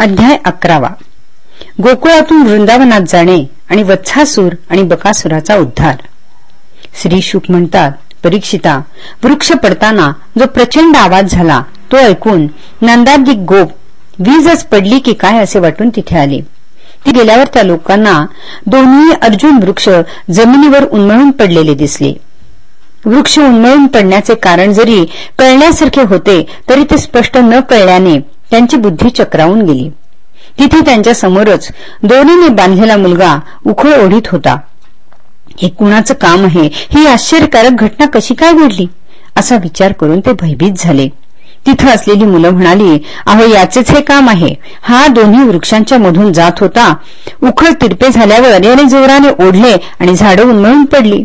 अध्याय अकरावा. गोकुळातून वृंदावनात जाणे आणि वत्सासूर आणि बकासुराचा उद्धार. श्री शुक म्हणतात परीक्षिता वृक्ष पडताना जो प्रचंड आवाज झाला तो ऐकून नंदादिक गोप वीजच पडली की काय असे वाटून तिथे आले. ती गेल्यावर त्या लोकांना दोन्ही अर्जुन वृक्ष जमिनीवर उन्मळून पडलेले दिसले. वृक्ष उन्मळून पडण्याचे कारण जरी कळण्यासारखे होते तरी ते स्पष्ट न कळल्याने त्यांची बुद्धी चक्रावून गेली. तिथे त्यांच्या समोरच दोरीने बांधलेला मुलगा उखळ ओढीत होता. हे कुणाचं काम आहे? ही आश्चर्यकारक घटना कशी काय घडली? असा विचार करून ते भयभीत झाले. तिथं असलेली मुलं म्हणाली अहो याचेच हे काम आहे. हा दोन्ही वृक्षांच्या मधून जात होता. उखळ तिरपे झाल्यावर याने जोराने ओढले आणि झाडं उन्मळून पडली.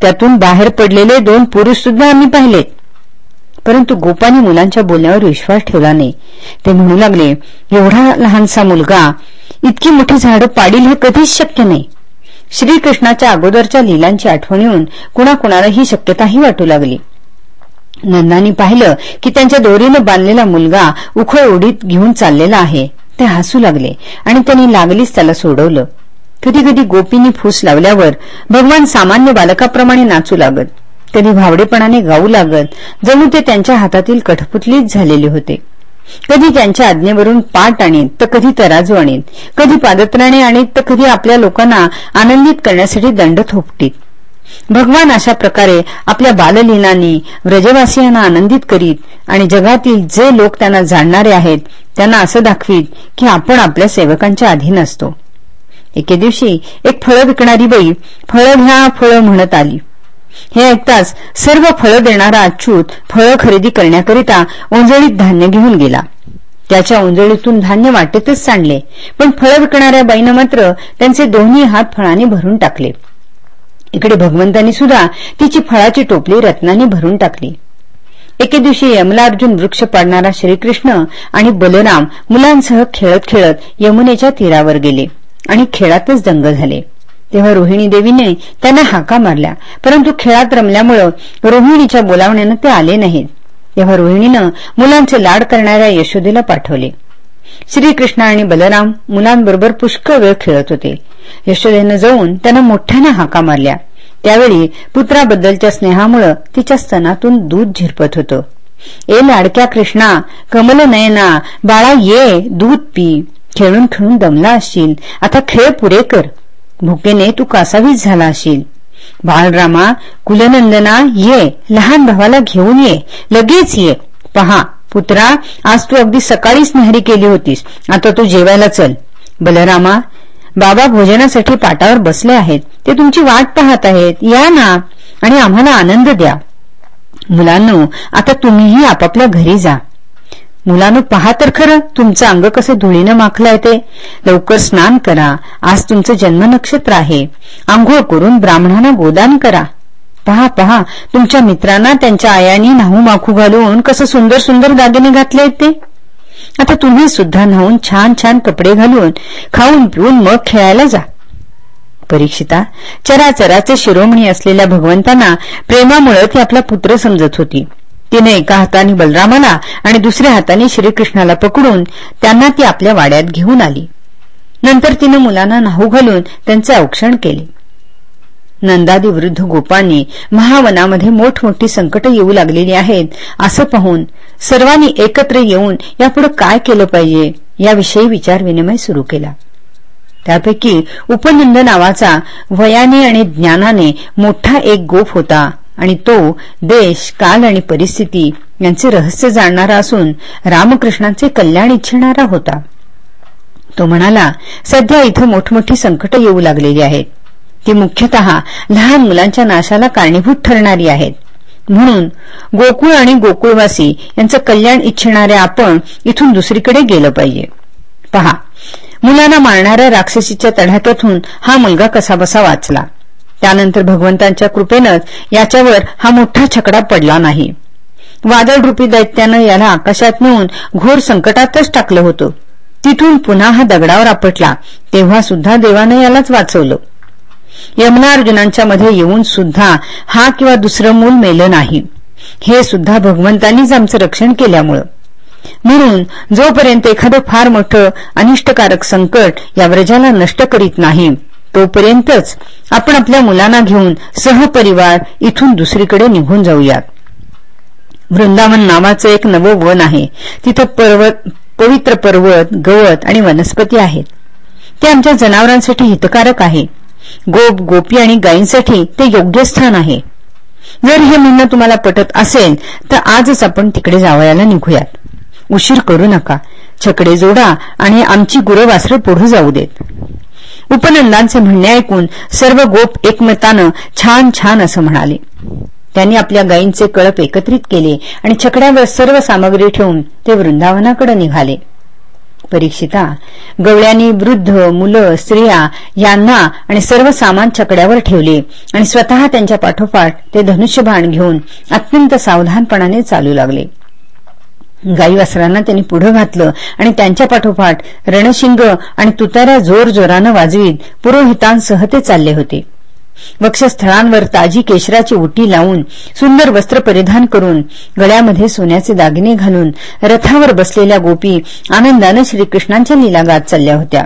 त्यातून बाहेर पडलेले दोन पुरुष सुद्धा आम्ही पाहिलेत. परंतु गोपाने मुलांच्या बोलण्यावर विश्वास ठेवला नाही. ते म्हणू लागले एवढा लहानसा मुलगा इतकी मोठी झाडं पाडील हे कधीच शक्य नाही. श्रीकृष्णाच्या अगोदरच्या लिलांची आठवण येऊन कुणाकुणाला ही शक्यताही वाटू लागली. नंदानी पाहिलं की त्यांच्या दोरीनं बांधलेला मुलगा उखळ उडीत घेऊन चाललेला आहे. ते हसू लागले आणि त्यांनी लागलीच त्याला सोडवलं. कधी कधी गोपीनी फूस लावल्यावर भगवान सामान्य बालकाप्रमाणे नाचू लागत. कधी भावडेपणाने गाऊ लागत जणू ते त्यांच्या हातातील कठपुतलीच झालेले होते. कधी त्यांच्या आज्ञेवरून पाठ आणीत तर कधी तराजू आणीत कधी पादत्राणे आणीत तर कधी आपल्या लोकांना आनंदित करण्यासाठी दंड थोपटीत. भगवान अशा प्रकारे आपल्या बाललीनांनी व्रजवासियांना आनंदित करीत आणि जगातील जे लोक त्यांना जाणणारे आहेत त्यांना असं दाखवीत की आपण आपल्या सेवकांच्या अधीन असतो. एके दिवशी एक फळं विकणारी बाई फळं घ्या फळं म्हणत आली. हे ऐकताच सर्व फळं देणारा अच्युत फळं खरेदी करण्याकरिता उंजळीत धान्य घेऊन गेला. त्याच्या उंजळीतून धान्य वाटेतच सांडले. पण फळं विकणाऱ्या बाईनं मात्र त्यांचे दोन्ही हात फळांनी भरून टाकले. इकडे भगवंतांनी सुद्धा तिची फळाची टोपली रत्नांनी भरून टाकली. एके दिवशी यमला अर्जुन वृक्ष पाडणारा श्रीकृष्ण आणि बलराम मुलांसह खेळत खेळत यमुनेच्या तीरावर गेले आणि खेळातच दंग झाले. तेव्हा रोहिणी देवीने त्यांना हाका मारल्या. परंतु खेळात रमल्यामुळं रोहिणीच्या बोलावण्यानं ते आले नाहीत. तेव्हा रोहिणीनं मुलांचे लाड करणाऱ्या यशोदेला पाठवले. श्रीकृष्ण आणि बलराम मुलांबरोबर पुष्कळ वेळ खेळत होते. यशोदेनं जाऊन त्यांना मोठ्याने हाका मारल्या. त्यावेळी पुत्राबद्दलच्या स्नेहामुळे तिच्या स्तनातून दूध झिरपत होतं. ए लाडक्या कृष्णा कमल नयना बाळा ये दूध पी. खेळून खेळून दमला असशील. आता खेळ पुरे कर. भुकेने तू कासावीस झाला असेल. बाळरामा कुलनंदना ये लहान भावाला घेऊन ये लगेच ये. पहा पुत्रा आज तू अगदी सकाळीच नहरी केली होतीस. आता तू जेवायला चल. बलरामा बाबा भोजनासाठी पाटावर बसले आहेत. ते तुमची वाट पाहत आहेत. या ना आणि आम्हाला आनंद द्या. मुलांनो आता तुम्हीही आपापल्या घरी जा. मुलांनो पहा तर खरं तुमचं अंग कसं धुळीनं माखलंय ते. लवकर स्नान करा. आज तुमचं जन्म नक्षत्र आहे. आंघोळ करून ब्राह्मणांना गोदान करा. पहा पहा तुमच्या मित्रांना त्यांच्या आयानी न्हाऊ माखू घालून कसं सुंदर सुंदर दागिने घातले आहेत ते. आता तुम्ही सुद्धा न्हावून छान छान कपडे घालून खाऊन पिऊन मग खेळायला जा. परीक्षिता चराचराचे शिरोमणी असलेल्या भगवंतांना प्रेमामुळे ती आपला पुत्र समजत होती. तिने एका हाताने बलरामाला आणि दुसऱ्या हाताने श्रीकृष्णाला पकडून त्यांना ती आपल्या वाड्यात घेऊन आली. नंतर तिने मुलांना नाहू घालून त्यांचे औक्षण केले. नंदादी वृद्ध गोपांनी महावनामध्ये मोठमोठी संकट येऊ लागलेली आहेत असं पाहून सर्वांनी एकत्र येऊन यापुढे काय केलं पाहिजे याविषयी विचारविनिमय सुरू केला. त्यापैकी उपनंद नावाचा वयाने आणि ज्ञानाने मोठा एक गोप होता. आणि तो देश काल आणि परिस्थिती यांचे रहस्य जाणणारा असून रामकृष्णांचे कल्याण इच्छिणारा होता. तो म्हणाला सध्या इथं मोठमोठी संकट येऊ लागलेली आहेत. ती मुख्यतः लहान मुलांच्या नाशाला कारणीभूत ठरणारी आहेत. म्हणून गोकुळ आणि गोकुळवासी यांचं कल्याण इच्छिणाऱ्या आपण इथून दुसरीकडे गेलं पाहिजे. पहा मुलांना मारणाऱ्या राक्षसीच्या तढ्यात्यातून हा मुलगा कसाबसा वाचला. त्यानंतर भगवंतांच्या कृपेनंच याच्यावर हा मोठा छकडा पडला नाही. वादळरूपी दैत्यानं याला आकाशात नेऊन घोर संकटातच टाकलं होतं. तिथून पुन्हा हा दगडावर आपटला तेव्हा सुद्धा देवानं यालाच वाचवलं. यमुनार्जुनांच्या मध्ये येऊन सुद्धा हा किंवा दुसरं मूल मेलं नाही. हे सुद्धा भगवंतांनीच आमचं रक्षण केल्यामुळं. म्हणून जोपर्यंत एखादं फार मोठं अनिष्टकारक संकट या व्रजाला नष्ट करीत नाही तोपर्यंतच आपण आपल्या मुलांना घेऊन सहपरिवार इथून दुसरीकडे निघून जाऊयात. वृंदावन नावाचं एक नवं वन आहे. तिथं पर्वत पवित्र पर्वत गवत आणि वनस्पती आहेत. ते आमच्या जनावरांसाठी हितकारक आहे. गोप गोपी आणि गायींसाठी ते योग्य स्थान आहे. जर हे म्हणणं तुम्हाला पटत असेल तर आजच आपण तिकडे जावयाला निघूयात. उशीर करू नका. छकडे जोडा आणि आमची गुरवास्त्र पुढे जाऊ देत. उपनंदांचे म्हणणे ऐकून सर्व गोप एकमतानं छान छान असं म्हणाले. त्यांनी आपल्या गायींचे कळप एकत्रित केले आणि छकड्यावर सर्व सामग्री ठेवून ते वृंदावनाकडे निघाले. परीक्षिता गवळ्यांनी वृद्ध मुलं स्त्रिया यांना आणि सर्व सामान छकड्यावर ठेवले आणि स्वतः त्यांच्या पाठोपाठ ते धनुष्यबाण घेऊन अत्यंत सावधानपणाने चालू लागले. गाई वासरांना त्यांनी पुढे घातलं आणि त्यांच्या पाठोपाठ रणशिंग आणि तुतारा जोर जोरानं वाजवीत पुरोहितांसह ते चालले होते. वक्षस्थळांवर ताजी केशराची उटी लावून सुंदर वस्त्र परिधान करून गळ्यामध्ये सोन्याचे दागिने घालून रथावर बसलेल्या गोपी आनंदानं श्रीकृष्णांच्या लीलागात चालल्या होत्या.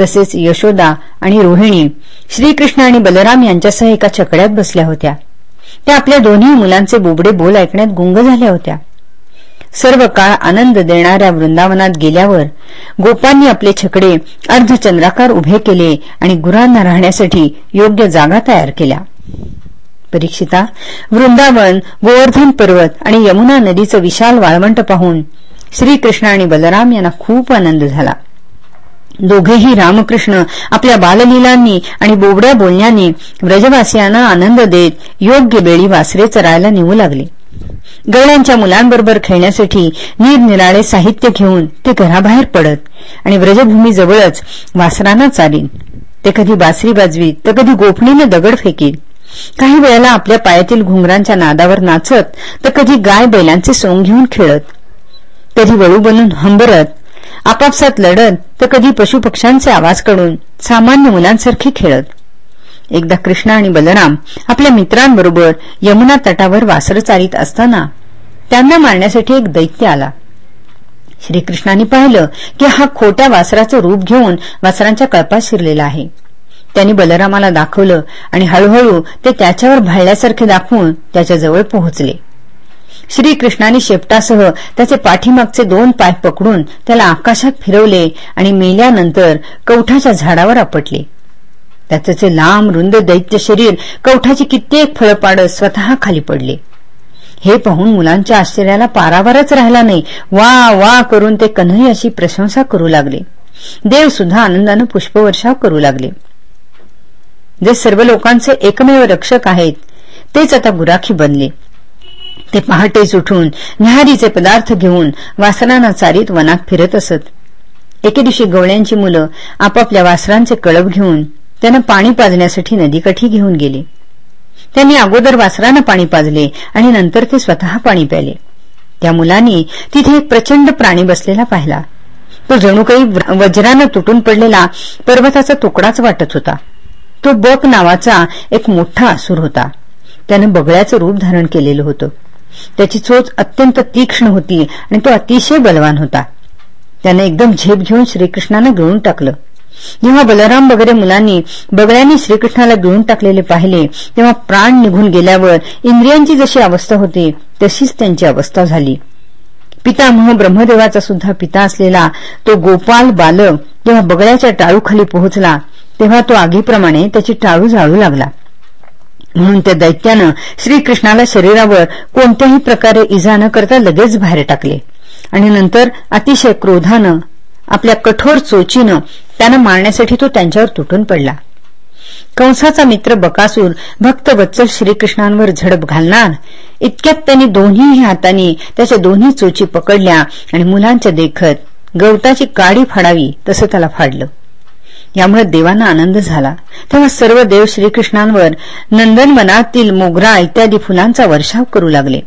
तसेच यशोदा आणि रोहिणी श्रीकृष्ण आणि बलराम यांच्यासह एका चकड्यात बसल्या होत्या. त्या आपल्या दोन्ही मुलांचे बोबडे बोल ऐकण्यात गुंग झाल्या होत्या. सर्व काळ आनंद देणाऱ्या वृंदावनात गेल्यावर गोपांनी आपले छकडे अर्धचंद्राकार उभे केले आणि गुरांना राहण्यासाठी योग्य जागा तयार केल्या. परीक्षिता वृंदावन गोवर्धन पर्वत आणि यमुना नदीचं विशाल वाळवंट पाहून श्रीकृष्ण आणि बलराम यांना खूप आनंद झाला. दोघेही रामकृष्ण आपल्या बाललीलांनी आणि बोबड्या बोलण्यानी व्रजवासियांना आनंद देत योग्य वेळी वासरे चरायला नेऊ लागले. गवळ्यांच्या मुलांबरोबर खेळण्यासाठी निरनिराळे साहित्य घेऊन ते घराबाहेर पडत आणि व्रजभूमीजवळच वासरांना चालीन. ते कधी बासरी बाजवीत तर कधी गोफणीनं दगड फेकीत काही वेळेला आपल्या पायातील घुंगरांच्या नादावर नाचत तर कधी गाय बैलांचे सोंग घेऊन खेळत. कधी वळू बनून हंबरत आपापसात लढत तर कधी पशुपक्ष्यांचे आवाज काढून सामान्य मुलांसारखे खेळत. एकदा कृष्ण आणि बलराम आपल्या मित्रांबरोबर यमुना तटावर वासर चालित असताना त्यांना मारण्यासाठी एक दैत्य आला. श्रीकृष्णांनी पाहिलं की हा खोट्या वासराचं रूप घेऊन वासरांच्या कळपात शिरलेला आहे. त्यांनी बलरामाला दाखवलं आणि हळूहळू ते त्याच्यावर भाळल्यासारखे दाखवून त्याच्याजवळ पोहोचले. श्रीकृष्णाने शेपटासह त्याचे पाठीमागचे दोन पाय पकडून त्याला आकाशात फिरवले आणि मेल्यानंतर कवठाच्या झाडावर आपटले. त्याचे लांब रुंद दैत्य शरीर कवठाची कित्येक फळं पाडत स्वतः खाली पडले. हे पाहून मुलांच्या आश्चर्याला पारावरच राहिला नाही. वा वा करून ते कन्हई अशी प्रशंसा करू लागले. देव सुद्धा आनंदानं पुष्पवर्षाव करू लागले. जे सर्व लोकांचे एकमेव रक्षक आहेत तेच आता गुराखी बनले. ते पहाटेच उठून न्याहारीचे पदार्थ घेऊन वासरांना चारीत वनात फिरत असत. एके दिवशी गवळ्यांची मुलं आपापल्या वासरांचे कळप घेऊन त्यानं पाणी पाजण्यासाठी नदीकाठी घेऊन गेले. त्यांनी अगोदर वासरानं पाणी पाजले आणि नंतर ते स्वतः पाणी प्याले. त्या मुलांनी तिथे एक प्रचंड प्राणी बसलेला पाहिला. तो जणू काही वज्रानं तुटून पडलेला पर्वताचा तुकडाच वाटत होता. तो बक नावाचा एक मोठा असूर होता. त्यानं बगळ्याचं रूप धारण केलेलं होतं. त्याची चोच अत्यंत तीक्ष्ण होती आणि तो अतिशय बलवान होता. त्याने एकदम झेप घेऊन श्रीकृष्णानं गळून टाकलं. जेव्हा बलराम वगैरे मुलांनी बगड्यांनी श्रीकृष्णाला गिळून टाकलेले पाहिले तेव्हा प्राण निघून गेल्यावर इंद्रियांची जशी अवस्था होती तशीच त्यांची अवस्था झाली. पितामह ब्रह्मदेवाचा सुद्धा पिता असलेला तो गोपाल बालक जेव्हा बगड्याच्या टाळूखाली पोहोचला तेव्हा तो आगीप्रमाणे त्याची टाळू जाळू लागला. म्हणून त्या दैत्यानं श्रीकृष्णाला शरीरावर कोणत्याही प्रकारे इजा न करता लगेच बाहेर टाकले. आणि नंतर अतिशय क्रोधानं आपल्या कठोर चोचीनं त्यांना मारण्यासाठी तो त्यांच्यावर तुटून पडला. कंसाचा मित्र बकासूर भक्त वत्सल श्रीकृष्णांवर झडप घालणार. इतक्यात त्यांनी दोन्ही हातांनी त्याच्या दोन्ही चोची पकडल्या आणि मुलांच्या देखत गवताची काडी फाडावी तसं त्याला फाडलं. यामुळे देवांना आनंद झाला. तेव्हा सर्व देव श्रीकृष्णांवर नंदनवनातील मोगरा इत्यादी फुलांचा वर्षाव करू लागले.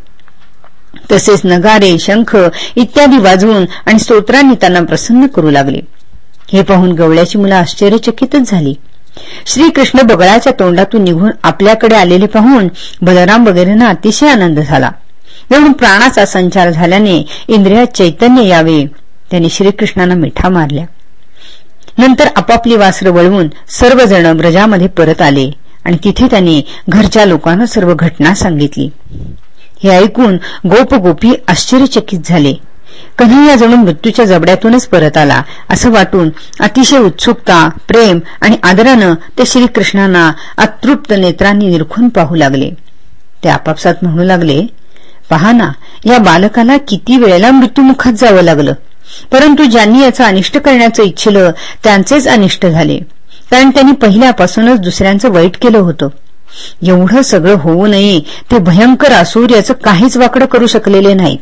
तसेच नगारे शंख इत्यादी वाजवून आणि स्तोत्रांनी त्यांना प्रसन्न करू लागले. हे पाहून गवळ्याची मुलं आश्चर्यचकितच झाली. श्रीकृष्ण बगळाच्या तोंडातून निघून आपल्याकडे आलेले पाहून बलराम वगैरेंना अतिशय आनंद झाला. म्हणून प्राणाचा संचार झाल्याने इंद्रियात चैतन्य यावे त्यांनी श्रीकृष्णांना मिठा मारल्या. नंतर आपापली वासर वळवून सर्वजण ब्रजामध्ये परत आले आणि तिथे त्यांनी घरच्या लोकांना सर्व घटना सांगितली. हे ऐकून गोप गोपी आश्चर्यचकित झाले. कन्हैया जणू मृत्यूच्या जबड्यातूनच परत आला असं वाटून अतिशय उत्सुकता प्रेम आणि आदरानं ते श्रीकृष्णांना अतृप्त नेत्रांनी निरखून पाहू लागले. ते आपापसात म्हणू लागले पहा ना या बालकाला किती वेळेला मृत्यूमुखात जावं लागलं. परंतु ज्यांनी याचं अनिष्ट करण्याचं इच्छिलं त्यांचेच अनिष्ट झाले. कारण त्यांनी पहिल्यापासूनच दुसऱ्यांचं वाईट केलं होतं. एवढं सगळं होऊ नये ते भयंकर असूर याचं काहीच वाकडं करू शकलेले नाहीत.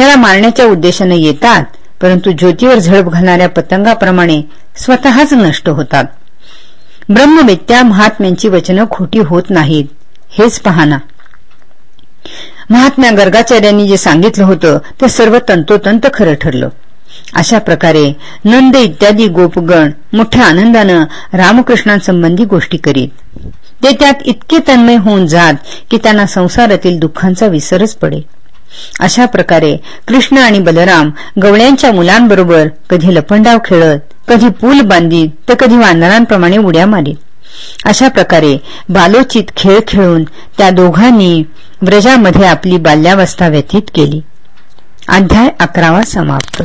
याला मारण्याच्या उद्देशाने येतात परंतु ज्योतीवर झडप घालणाऱ्या पतंगाप्रमाणे स्वतःच नष्ट होतात. ब्रह्मवेत्या महात्म्यांची वचनं खोटी होत नाहीत. हेच पाहना. महात्म्या गर्गाचार्यांनी जे सांगितलं होतं ते सर्व तंतोतंत खरं ठरलं. अशा प्रकारे नंद इत्यादी गोपगण मोठ्या आनंदानं रामकृष्णांसंबंधी गोष्टी करीत. ते त्यात इतके तन्मय होऊन जात की त्यांना संसारातील दुःखांचा विसरच पडे. अशा प्रकारे कृष्ण आणि बलराम गवळ्यांच्या मुलांबरोबर कधी लपंडाव खेळत कधी पूल बांधीत तर कधी वानरांप्रमाणे उड्या मारीत. अशा प्रकारे बालोचित खेळ खेळून त्या दोघांनी व्रजामध्ये आपली बाल्यावस्था व्यतीत केली. अध्याय अकरावा समाप्त.